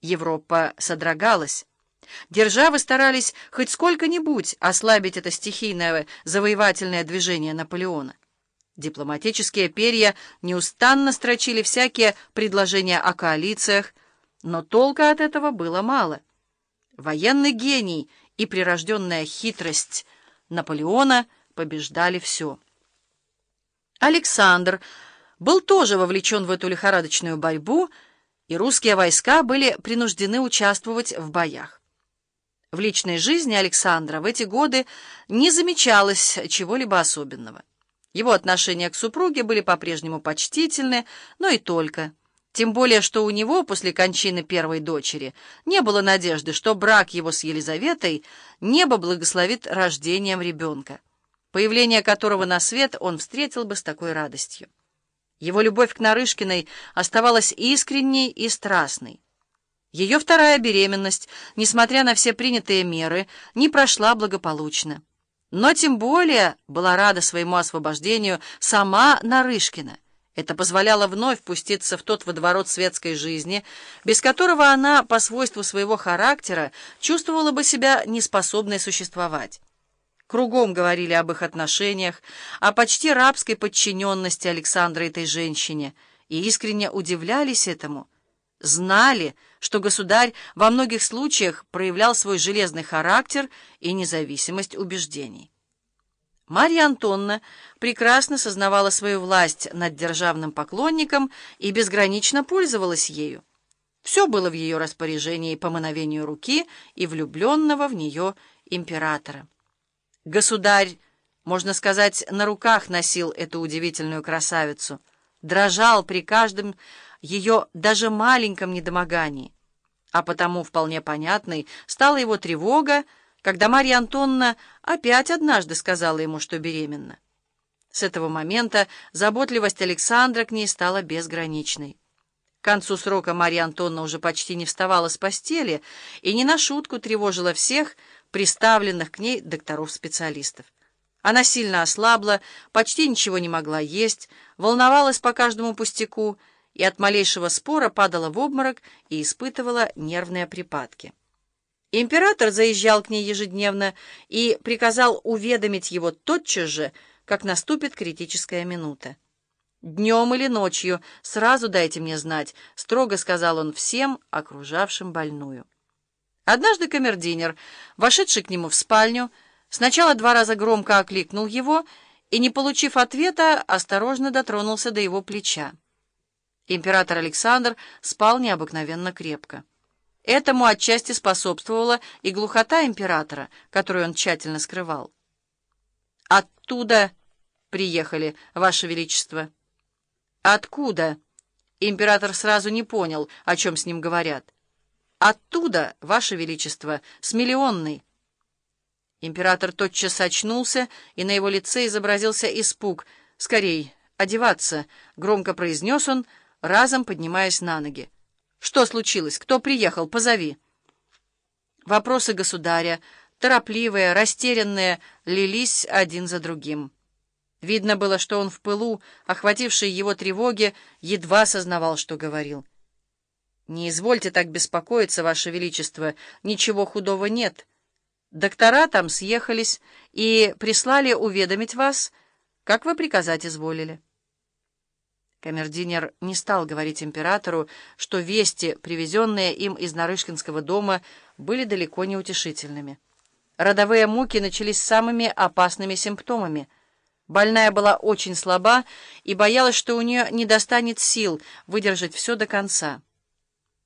Европа содрогалась. Державы старались хоть сколько-нибудь ослабить это стихийное завоевательное движение Наполеона. Дипломатические перья неустанно строчили всякие предложения о коалициях, но толка от этого было мало. Военный гений и прирожденная хитрость Наполеона побеждали все. Александр был тоже вовлечен в эту лихорадочную борьбу, и русские войска были принуждены участвовать в боях. В личной жизни Александра в эти годы не замечалось чего-либо особенного. Его отношения к супруге были по-прежнему почтительны, но и только. Тем более, что у него после кончины первой дочери не было надежды, что брак его с Елизаветой небо благословит рождением ребенка, появление которого на свет он встретил бы с такой радостью. Его любовь к Нарышкиной оставалась искренней и страстной. Ее вторая беременность, несмотря на все принятые меры, не прошла благополучно. Но тем более была рада своему освобождению сама Нарышкина. Это позволяло вновь пуститься в тот водоворот светской жизни, без которого она, по свойству своего характера, чувствовала бы себя неспособной существовать. Кругом говорили об их отношениях, о почти рабской подчиненности Александра этой женщине, и искренне удивлялись этому. Знали, что государь во многих случаях проявлял свой железный характер и независимость убеждений. Марья Антонна прекрасно сознавала свою власть над державным поклонником и безгранично пользовалась ею. Все было в ее распоряжении по мановению руки и влюбленного в нее императора. Государь, можно сказать, на руках носил эту удивительную красавицу, дрожал при каждом ее даже маленьком недомогании. А потому вполне понятной стала его тревога, когда Марья Антонна опять однажды сказала ему, что беременна. С этого момента заботливость Александра к ней стала безграничной. К концу срока Марья Антонна уже почти не вставала с постели и не на шутку тревожила всех, приставленных к ней докторов-специалистов. Она сильно ослабла, почти ничего не могла есть, волновалась по каждому пустяку и от малейшего спора падала в обморок и испытывала нервные припадки. Император заезжал к ней ежедневно и приказал уведомить его тотчас же, как наступит критическая минута. «Днем или ночью, сразу дайте мне знать», — строго сказал он всем, окружавшим больную. Однажды камердинер, вошедший к нему в спальню, сначала два раза громко окликнул его и, не получив ответа, осторожно дотронулся до его плеча. Император Александр спал необыкновенно крепко. Этому отчасти способствовала и глухота императора, которую он тщательно скрывал. «Оттуда приехали, Ваше Величество». «Откуда?» Император сразу не понял, о чем с ним говорят. «Оттуда, Ваше Величество, с миллионной». Император тотчас очнулся, и на его лице изобразился испуг. «Скорей, одеваться!» — громко произнес он, разом поднимаясь на ноги. «Что случилось? Кто приехал? Позови!» Вопросы государя, торопливые, растерянные, лились один за другим. Видно было, что он в пылу, охватившей его тревоги, едва сознавал, что говорил. «Не извольте так беспокоиться, Ваше Величество, ничего худого нет. Доктора там съехались и прислали уведомить вас, как вы приказать изволили». Камердинер не стал говорить императору, что вести, привезенные им из Нарышкинского дома, были далеко не утешительными. Родовые муки начались с самыми опасными симптомами. Больная была очень слаба и боялась, что у нее не достанет сил выдержать все до конца.